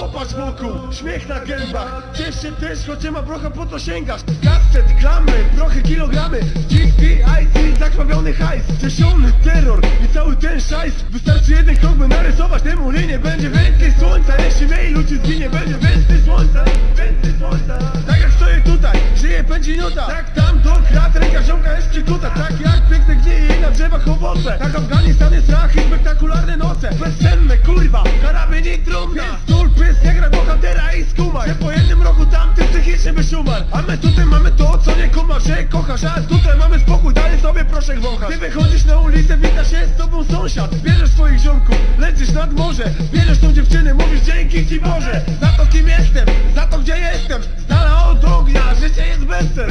wokół, śmiech na gębach. Ciesz się też, choć nie ma brocha, po to sięgasz. Kastet, klamy, prochy, kilogramy. GP, IT, zakrwawiony hajs. Przesiony terror i cały ten szajs. Wystarczy jeden krok, by narysować temu linię Będzie więcej słońca, jeśli mniej ludzi zginie Będzie więcej słońca, więcej słońca. Tak jak stoję tutaj, żyje pędzi nuta Tak tam do krat, ręka ziomka jest przykuta. Tak jak piękne gnije i na drzewach owoce. Tak Afganistan jest strach i spektakularne noce. Bezsenne, umarł A my tutaj mamy to, co nie kumasz, że kochasz A tutaj mamy spokój, dalej sobie proszę wąchać Ty wychodzisz na ulicę, wita się z tobą sąsiad. Bierzesz swoich ziomków, lecisz nad morze. Bierzesz tą dziewczynę, mówisz dzięki ci Boże. Za to kim jestem, za to gdzie jestem. Z dala od ognia, życie jest bezsen